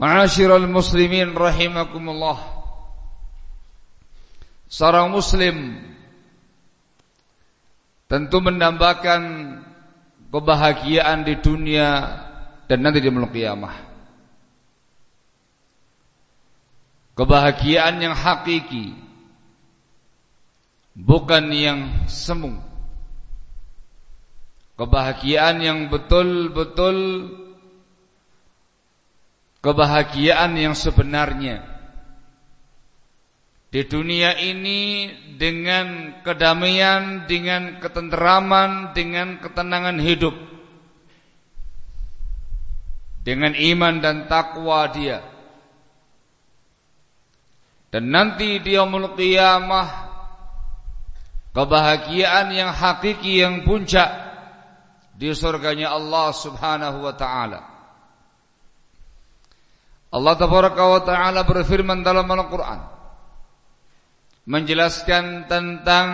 Ma'asyiral muslimin rahimakumullah. Seorang muslim Tentu mendambakan Kebahagiaan di dunia Dan nanti di mulut kiamah. Kebahagiaan yang hakiki Bukan yang semu. Kebahagiaan yang betul-betul kebahagiaan yang sebenarnya di dunia ini dengan kedamaian, dengan ketenteraman, dengan ketenangan hidup. Dengan iman dan takwa dia. Dan nanti dia qiyamah kebahagiaan yang hakiki yang puncak di surganya Allah Subhanahu wa taala. Allah Tabaraka wa Ta'ala berfirman dalam Al-Quran Menjelaskan tentang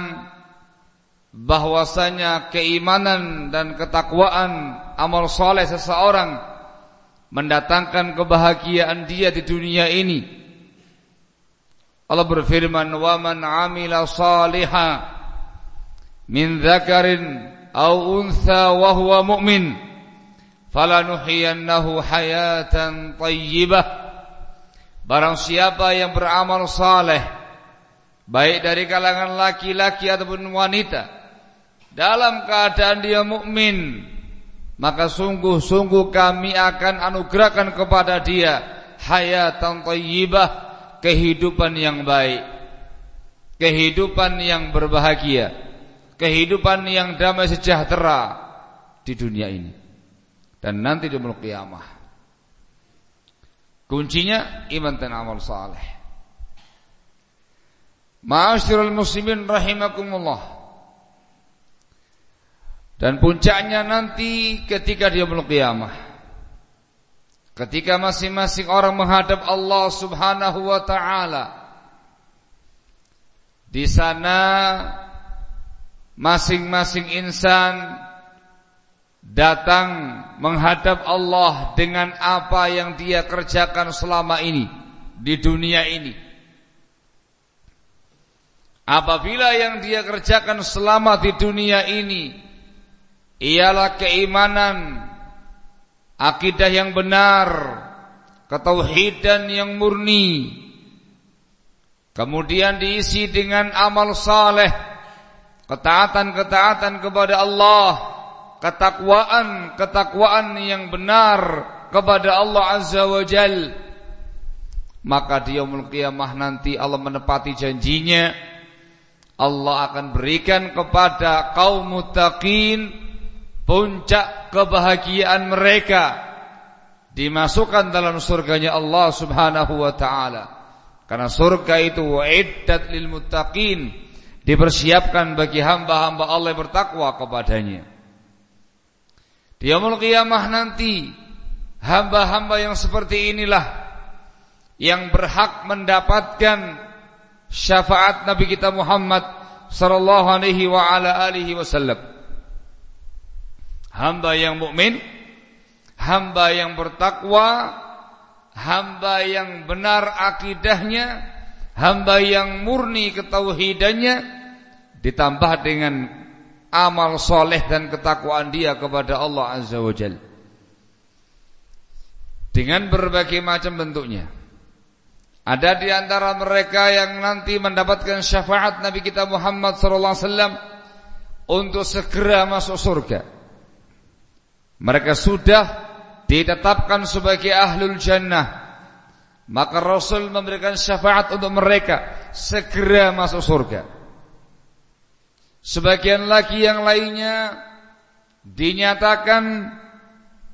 bahwasanya keimanan dan ketakwaan amal soleh seseorang mendatangkan kebahagiaan dia di dunia ini. Allah berfirman, "Wa man 'amila saliha min dzakarin aw untha wa huwa mu'min" falanuhiyannahu hayatan tayyibah. Barang siapa yang beramal saleh baik dari kalangan laki-laki ataupun wanita dalam keadaan dia mukmin maka sungguh-sungguh kami akan anugerahkan kepada dia hayatan tayyibah kehidupan yang baik kehidupan yang berbahagia kehidupan yang damai sejahtera di dunia ini dan nanti di kiamah. Kuncinya iman dan amal saleh. Ma'asyiral muslimin rahimakumullah. Dan puncaknya nanti ketika dia kiamah. Ketika masing-masing orang menghadap Allah Subhanahu wa taala. Di sana masing-masing insan datang menghadap Allah dengan apa yang dia kerjakan selama ini di dunia ini. Apabila yang dia kerjakan selama di dunia ini ialah keimanan, akidah yang benar, ketauhidan yang murni, kemudian diisi dengan amal saleh, ketaatan-ketaatan kepada Allah, ketakwaan-ketakwaan yang benar kepada Allah Azza wa Jal. Maka di yaumul qiyamah nanti Allah menepati janjinya. Allah akan berikan kepada kaum muttaqin puncak kebahagiaan mereka dimasukkan dalam surganya Allah Subhanahu wa taala. Karena surga itu wa'iddat lil muttaqin dipersiapkan bagi hamba-hamba Allah yang bertakwa kepadanya di yaumul qiyamah nanti hamba-hamba yang seperti inilah yang berhak mendapatkan syafaat Nabi kita Muhammad sallallahu alaihi wa ala alihi wasallam. Hamba yang mukmin, hamba yang bertakwa, hamba yang benar akidahnya, hamba yang murni ketauhidannya ditambah dengan amal soleh dan ketakwaan dia kepada Allah Azza wa Jalla. Dengan berbagai macam bentuknya. Ada di antara mereka yang nanti mendapatkan syafaat Nabi kita Muhammad SAW untuk segera masuk surga. Mereka sudah ditetapkan sebagai ahlul jannah. Maka Rasul memberikan syafaat untuk mereka segera masuk surga. Sebagian lagi yang lainnya dinyatakan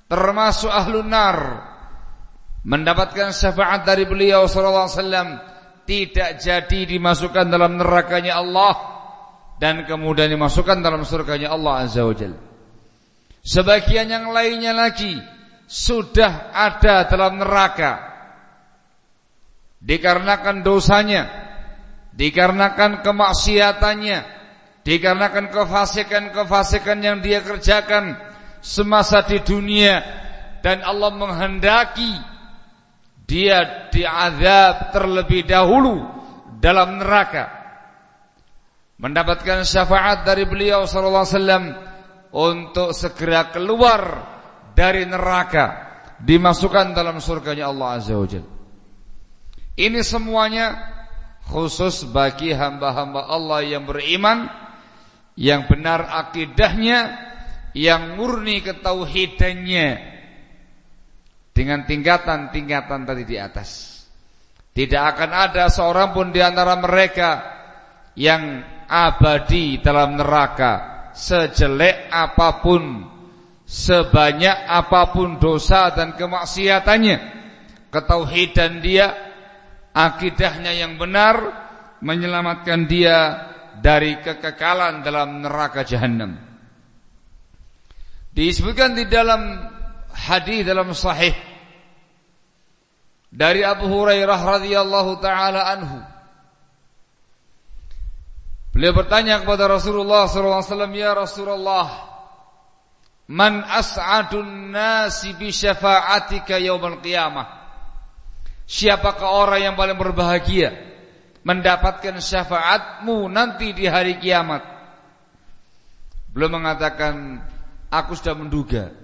termasuk ahlun nar mendapatkan syafaat dari beliau sallallahu alaihi tidak jadi dimasukkan dalam nerakanya Allah dan kemudian dimasukkan dalam surganya Allah azza wajalla. Sebagian yang lainnya lagi sudah ada dalam neraka dikarenakan dosanya, dikarenakan kemaksiatannya, dikarenakan kefasikan-kefasikan yang dia kerjakan semasa di dunia dan Allah menghendaki dia diazab terlebih dahulu dalam neraka. Mendapatkan syafaat dari beliau sallallahu alaihi wasallam untuk segera keluar dari neraka dimasukkan dalam surganya Allah azza wajalla. Ini semuanya khusus bagi hamba-hamba Allah yang beriman yang benar akidahnya yang murni ketauhidannya dengan tingkatan-tingkatan tadi di atas. Tidak akan ada seorang pun di antara mereka yang abadi dalam neraka sejelek apa pun, sebanyak apa pun dosa dan kemaksiatannya. Ketauhidan dia, akidahnya yang benar menyelamatkan dia dari kekekalan dalam neraka jahanam. Disebutkan di dalam hadis dalam sahih dari Abu Hurairah radhiyallahu taala anhu. Beliau bertanya kepada Rasulullah SAW, Ya Rasulullah, Man as'adun nasi bi syafa'atika yawmal qiyamah? Siapakah orang yang paling berbahagia mendapatkan syafaatmu nanti di hari kiamat? Belum mengatakan aku sudah menduga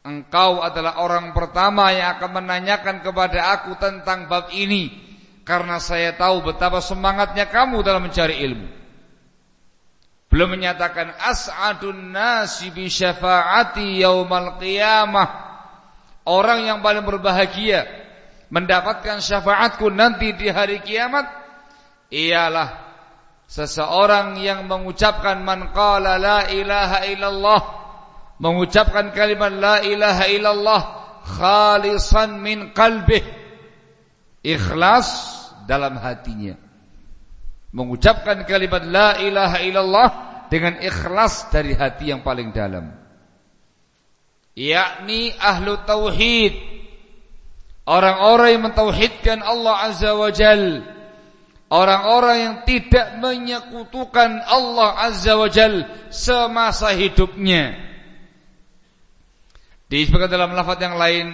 Engkau adalah orang pertama yang akan menanyakan kepada aku tentang bab ini karena saya tahu betapa semangatnya kamu dalam mencari ilmu. Belum menyatakan as'adun nasi bi syafaati yaumal qiyamah. Orang yang paling berbahagia mendapatkan syafaatku nanti di hari kiamat ialah seseorang yang mengucapkan man qala la ilaha illallah mengucapkan kalimat la ilaha illallah khalisan min qalbih ikhlas dalam hatinya. Mengucapkan kalimat la ilaha illallah dengan ikhlas dari hati yang paling dalam. Yakni ahlu tauhid orang-orang yang mentauhidkan Allah azza wa jal orang-orang yang tidak menyekutukan Allah azza wa jal semasa hidupnya Disebutkan dalam lafaz yang lain,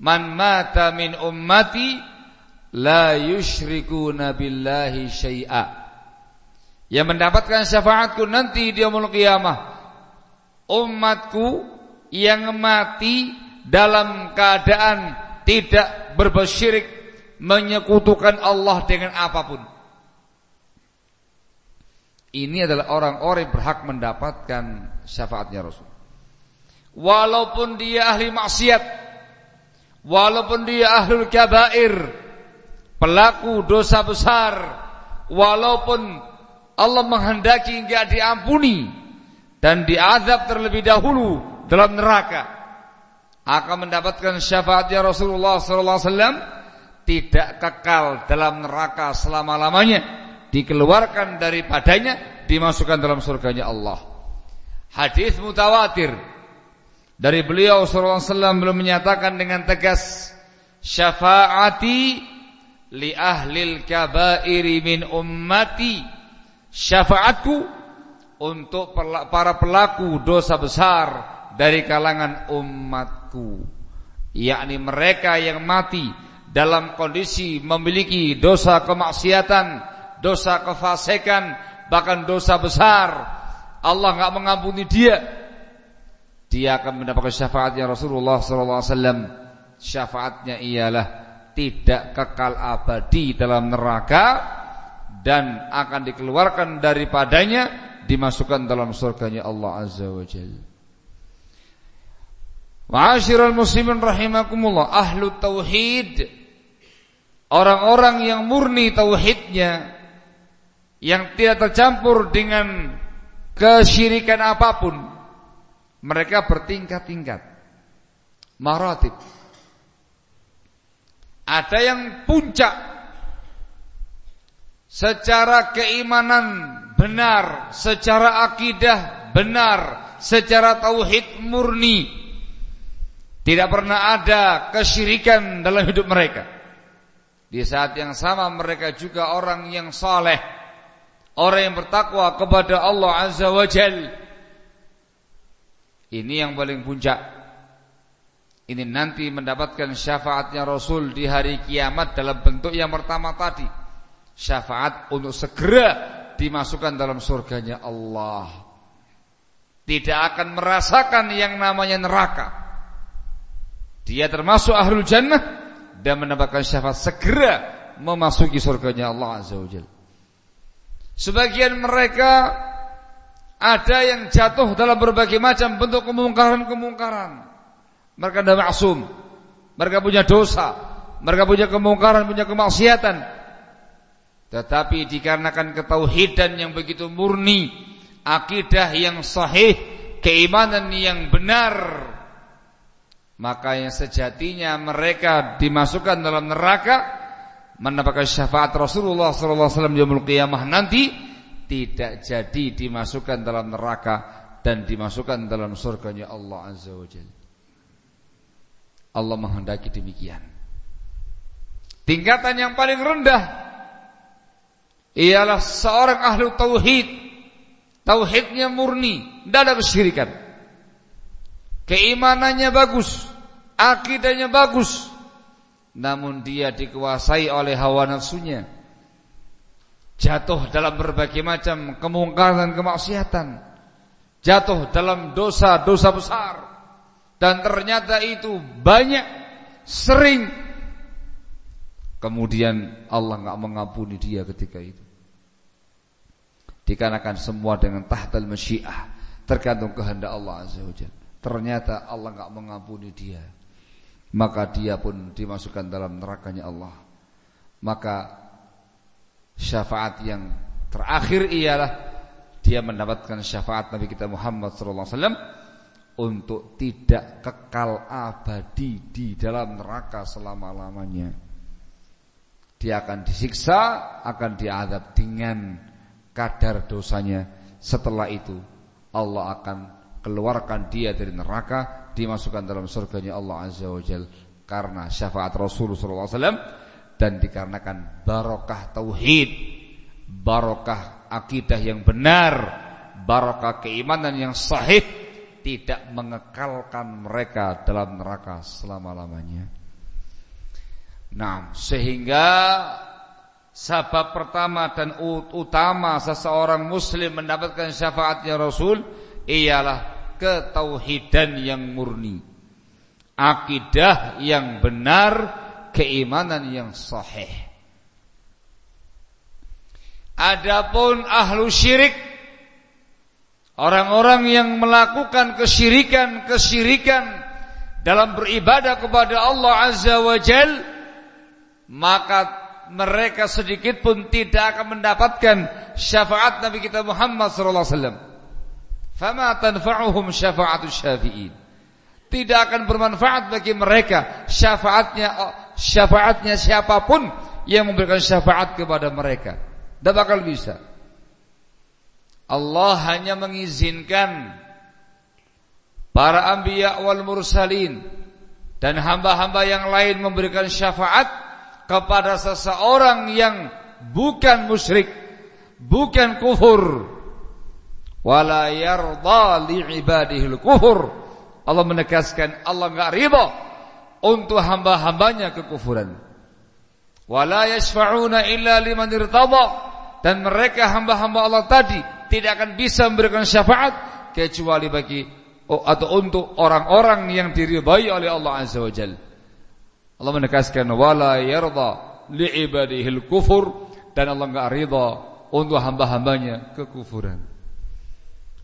man mata min ummati la yushriku billahi syai'a. Yang mendapatkan syafaatku nanti di yaumul qiyamah. Umatku yang mati dalam keadaan tidak bersyirik menyekutukan Allah dengan apa pun. Ini adalah orang-orang berhak mendapatkan syafaatnya Rasul walaupun dia ahli maksiat, walaupun dia ahlul kabair, pelaku dosa besar, walaupun Allah menghendaki enggak diampuni dan diazab terlebih dahulu dalam neraka akan mendapatkan syafaatnya Rasulullah wasallam tidak kekal dalam neraka selama-lamanya dikeluarkan daripadanya dimasukkan dalam surganya Allah. Hadis mutawatir dari beliau wasallam belum menyatakan dengan tegas syafaati li ahlil kabairi min ummati. Syafaatku untuk para pelaku dosa besar dari kalangan umatku yakni mereka yang mati dalam kondisi memiliki dosa kemaksiatan dosa kefasikan bahkan dosa besar Allah nggak mengampuni dia dia akan mendapatkan syafaatnya Rasulullah SAW. Syafaatnya ialah tidak kekal abadi dalam neraka dan akan dikeluarkan daripadanya dimasukkan dalam surganya Allah Azza wa Jalla. Ma'asyiral muslimin rahimakumullah, ahlu tauhid orang-orang yang murni tauhidnya yang tidak tercampur dengan kesyirikan apa pun mereka bertingkat-tingkat. Maratib. Ada yang puncak secara keimanan benar, secara akidah benar, secara tauhid murni. Tidak pernah ada kesyirikan dalam hidup mereka. Di saat yang sama mereka juga orang yang saleh, orang yang bertakwa kepada Allah Azza wa Jalla ini yang paling puncak. Ini nanti mendapatkan syafaatnya Rasul di hari kiamat dalam bentuk yang pertama tadi. Syafaat untuk segera dimasukkan dalam surganya Allah. Tidak akan merasakan yang namanya neraka. Dia termasuk ahlul jannah dan mendapatkan syafaat segera memasuki surganya Allah Azza wa Sebagian mereka ada yang jatuh dalam berbagai macam bentuk kemungkaran-kemungkaran. Mereka tidak maksum. Mereka punya dosa. Mereka punya kemungkaran, punya kemaksiatan. Tetapi dikarenakan ketauhidan yang begitu murni, akidah yang sahih, keimanan yang benar, maka yang sejatinya mereka dimasukkan dalam neraka mendapatkan syafaat Rasulullah sallallahu alaihi wasallam qiyamah nanti tidak jadi dimasukkan dalam neraka dan dimasukkan dalam surganya Allah Azza wa Jalla. Allah menghendaki demikian. Tingkatan yang paling rendah ialah seorang ahli tauhid. Tauhidnya murni, tidak ada kesyirikan. Keimanannya bagus, akidahnya bagus. Namun dia dikuasai oleh hawa nafsunya jatuh dalam berbagai macam kemungkaran dan kemaksiatan, jatuh dalam dosa-dosa besar, dan ternyata itu banyak, sering. Kemudian Allah nggak mengampuni dia ketika itu. Dikarenakan semua dengan tahtal masyiah, tergantung kehendak Allah Azza wa Ternyata Allah nggak mengampuni dia. Maka dia pun dimasukkan dalam nerakanya Allah. Maka syafaat yang terakhir ialah dia mendapatkan syafaat Nabi kita Muhammad SAW untuk tidak kekal abadi di dalam neraka selama-lamanya. Dia akan disiksa, akan diadab dengan kadar dosanya. Setelah itu Allah akan keluarkan dia dari neraka, dimasukkan dalam surganya Allah Azza wa Jalla karena syafaat Rasulullah SAW dan dikarenakan barokah tauhid, barokah akidah yang benar, barokah keimanan yang sahih tidak mengekalkan mereka dalam neraka selama-lamanya. Nah, sehingga sebab pertama dan utama seseorang muslim mendapatkan syafaatnya Rasul ialah ketauhidan yang murni. Akidah yang benar keimanan yang sahih. Adapun ahlu syirik Orang-orang yang melakukan kesyirikan-kesyirikan dalam beribadah kepada Allah Azza wa Jal maka mereka sedikit pun tidak akan mendapatkan syafaat Nabi kita Muhammad wasallam. Fama tanfa'uhum syafa'atus syafi'in. Tidak akan bermanfaat bagi mereka syafaatnya syafaatnya siapa pun yang memberikan syafaat kepada mereka. Tidak bakal bisa. Allah hanya mengizinkan para anbiya wal mursalin dan hamba-hamba yang lain memberikan syafaat kepada seseorang yang bukan musyrik, bukan kufur. Wala yarda li ibadihil kufur. Allah menegaskan Allah enggak riba untuk hamba-hambanya kekufuran. Wala yashfa'una illa liman irtada dan mereka hamba-hamba Allah tadi tidak akan bisa memberikan syafaat kecuali bagi oh, atau untuk orang-orang yang diridhai oleh Allah Azza wa Jalla. Allah menegaskan wala yarda li ibadihil kufur dan Allah enggak ridha untuk hamba-hambanya kekufuran.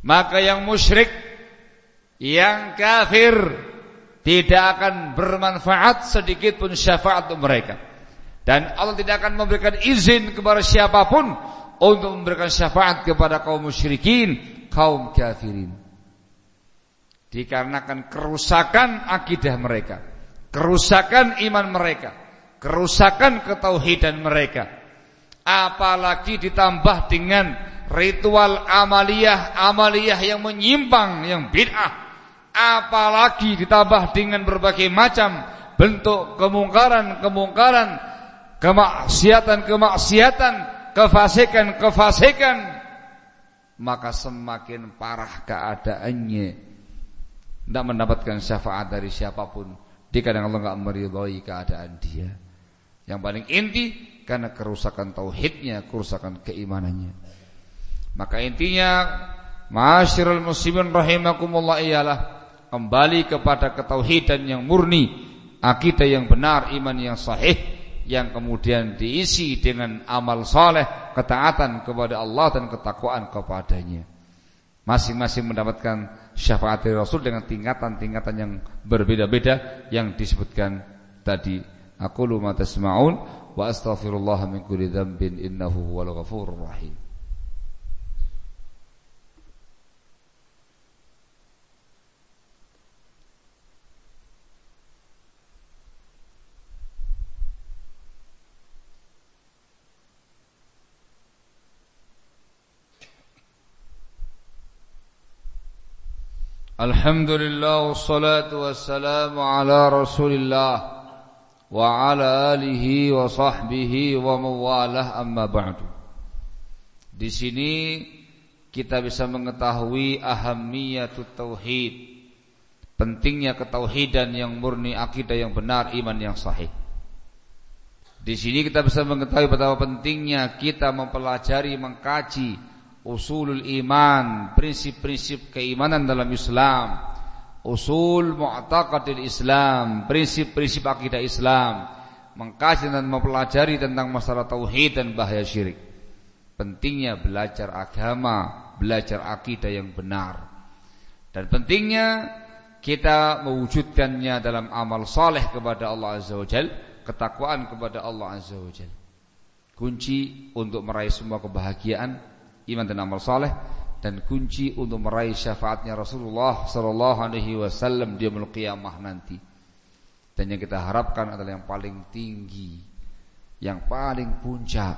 Maka yang musyrik yang kafir tidak akan bermanfaat sedikit pun syafaat untuk mereka. Dan Allah tidak akan memberikan izin kepada siapa pun untuk memberikan syafaat kepada kaum musyrikin, kaum kafirin dikarenakan kerusakan akidah mereka, kerusakan iman mereka, kerusakan ketauhidan mereka. Apalagi ditambah dengan ritual amaliyah-amaliyah yang menyimpang, yang bid'ah. Apalagi ditambah dengan berbagai macam bentuk kemungkaran-kemungkaran, kemaksiatan-kemaksiatan, kefasikan-kefasikan, maka semakin parah keadaannya tidak mendapatkan syafaat dari siapa pun. Dikadang Allah nggak meridhoi keadaan dia. Yang paling inti karena kerusakan tauhidnya, kerusakan keimanannya. Maka intinya, Masyirul muslimin rahimakumullah ialah kembali kepada ketauhidan yang murni, akidah yang benar, iman yang sahih yang kemudian diisi dengan amal saleh, ketaatan kepada Allah dan ketakwaan kepadanya. Masing-masing mendapatkan syafaat dari Rasul dengan tingkatan-tingkatan yang berbeda-beda yang disebutkan tadi. Aku lu tasma'un wa astaghfirullah min kulli dzambin innahu huwal ghafurur rahim. Alhamdulillah wassalatu wassalamu ala Rasulillah wa ala alihi wa sahbihi wa mawalah amma ba'du. Di sini kita bisa mengetahui ahamiyatut tauhid. Pentingnya ketauhidan yang murni, akidah yang benar, iman yang sahih. Di sini kita bisa mengetahui betapa pentingnya kita mempelajari, mengkaji usulul iman, prinsip-prinsip keimanan dalam Islam, usul mu'taqadil Islam, prinsip-prinsip akidah Islam, mengkaji dan mempelajari tentang masalah tauhid dan bahaya syirik. Pentingnya belajar agama, belajar akidah yang benar. Dan pentingnya kita mewujudkannya dalam amal saleh kepada Allah Azza wa Jal, ketakwaan kepada Allah Azza wa Jal. Kunci untuk meraih semua kebahagiaan iman dan amal saleh dan kunci untuk meraih syafaatnya Rasulullah sallallahu alaihi wasallam di yaumul nanti. Dan yang kita harapkan adalah yang paling tinggi, yang paling puncak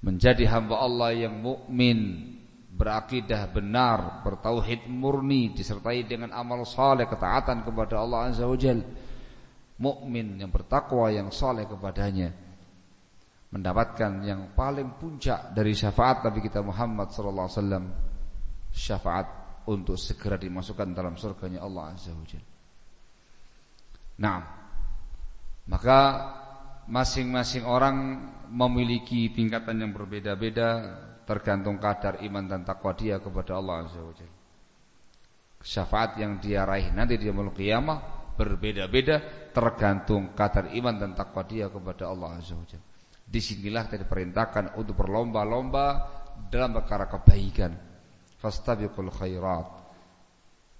menjadi hamba Allah yang mukmin, berakidah benar, bertauhid murni disertai dengan amal saleh ketaatan kepada Allah Azza wa Jalla. Mukmin yang bertakwa yang saleh kepadanya mendapatkan yang paling puncak dari syafaat Nabi kita Muhammad sallallahu alaihi wasallam syafaat untuk segera dimasukkan dalam surganya Allah azza wajalla. Nah, maka masing-masing orang memiliki tingkatan yang berbeda-beda tergantung kadar iman dan takwa dia kepada Allah azza wajalla. Syafaat yang dia raih nanti di qiyamah berbeda-beda tergantung kadar iman dan takwa dia kepada Allah azza wajalla. Di sinilah kita diperintahkan untuk berlomba-lomba dalam perkara kebaikan. Fastabiqul khairat.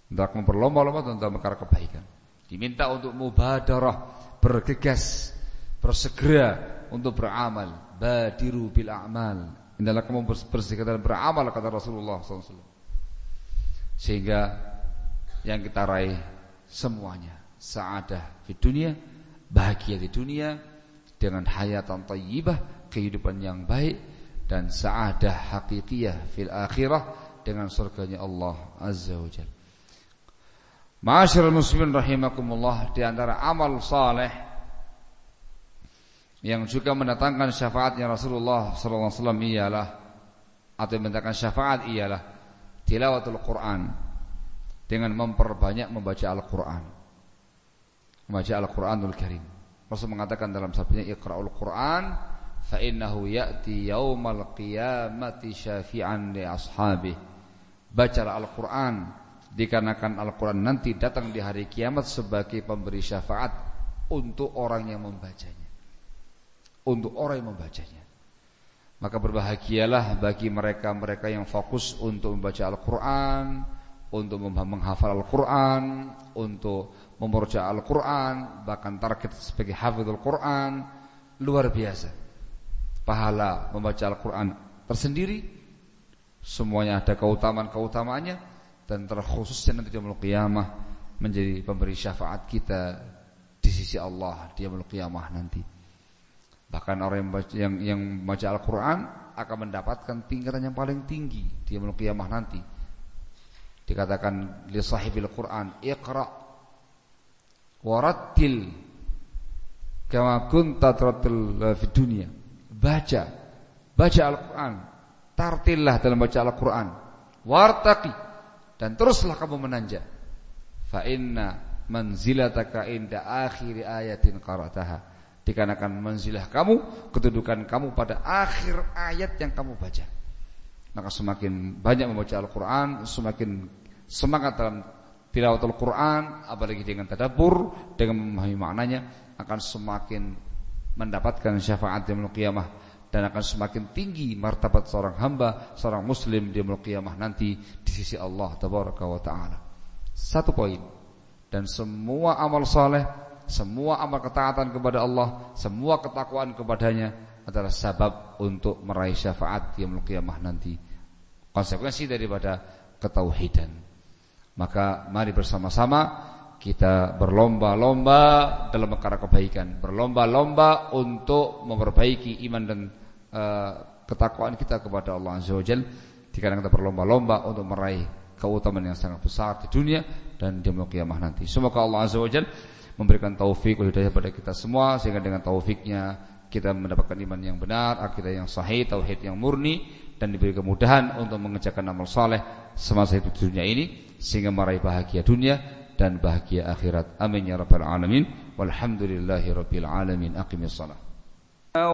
Hendak berlomba-lomba dalam perkara kebaikan. Diminta untuk mubadarah, bergegas, bersegera untuk beramal. Badiru bil a'mal. Inilah kamu bersegera dan beramal kata Rasulullah SAW. Sehingga yang kita raih semuanya saadah di dunia, bahagia di dunia dengan hayatan thayyibah, kehidupan yang baik dan saadah hakikiyah fil akhirah dengan surganya Allah Azza wa Jalla. Ma'asyiral muslimin rahimakumullah di antara amal saleh yang juga mendatangkan syafaatnya Rasulullah sallallahu alaihi wasallam ialah atau mendatangkan syafaat ialah tilawatul Quran dengan memperbanyak membaca Al-Qur'an. Membaca Al-Qur'anul Karim. Rasul mengatakan dalam sabdanya Iqra'ul Qur'an fa innahu ya'ti yaumal qiyamati syafi'an li ashabi. Bacalah Al-Qur'an dikarenakan Al-Quran nanti datang di hari kiamat sebagai pemberi syafaat untuk orang yang membacanya. Untuk orang yang membacanya. Maka berbahagialah bagi mereka-mereka yang fokus untuk membaca Al-Quran, untuk menghafal Al-Quran, untuk memerja Al-Quran, bahkan target sebagai hafidul Quran, luar biasa. Pahala membaca Al-Quran tersendiri, semuanya ada keutamaan-keutamaannya, dan terkhususnya nanti di qiyamah menjadi pemberi syafaat kita di sisi Allah di yaumul qiyamah nanti. Bahkan orang yang baca, yang, yang baca Al-Qur'an akan mendapatkan tingkatan yang paling tinggi di yaumul qiyamah nanti. Dikatakan li sahibil Qur'an, "Iqra warattil kama kunta tarattil fi dunya." Baca, baca Al-Qur'an, tartillah dalam baca Al-Qur'an. Wartaqi dan teruslah kamu menanjak. Fa inna manzilataka inda akhir ayatin qara'taha. Dikarenakan manzilah kamu, kedudukan kamu pada akhir ayat yang kamu baca. Maka semakin banyak membaca Al-Qur'an, semakin semangat dalam tilawatul Quran, apalagi dengan tadabbur, dengan memahami maknanya, akan semakin mendapatkan syafaat di kiamah dan akan semakin tinggi martabat seorang hamba, seorang muslim di qiyamah nanti di sisi Allah tabaraka wa taala. Satu poin. Dan semua amal saleh, semua amal ketaatan kepada Allah, semua ketakwaan kepadanya adalah sabab untuk meraih syafaat yaumul qiyamah nanti. Konsekuensi daripada ketauhidan. Maka mari bersama-sama kita berlomba-lomba dalam perkara kebaikan, berlomba-lomba untuk memperbaiki iman dan uh, ketakwaan kita kepada Allah Azza wa Jalla. Kita berlomba-lomba untuk meraih keutamaan yang sangat besar di dunia dan di kiamah nanti. Semoga Allah Azza wa Jalla memberikan taufik hidayah pada kita semua sehingga dengan taufiknya kita mendapatkan iman yang benar, akidah yang sahih, tauhid yang murni dan diberi kemudahan untuk mengerjakan amal saleh semasa hidup dunia ini sehingga meraih bahagia dunia dan bahagia akhirat. Amin ya rabbal alamin. Walhamdulillahi rabbil alamin. Aqimis salat.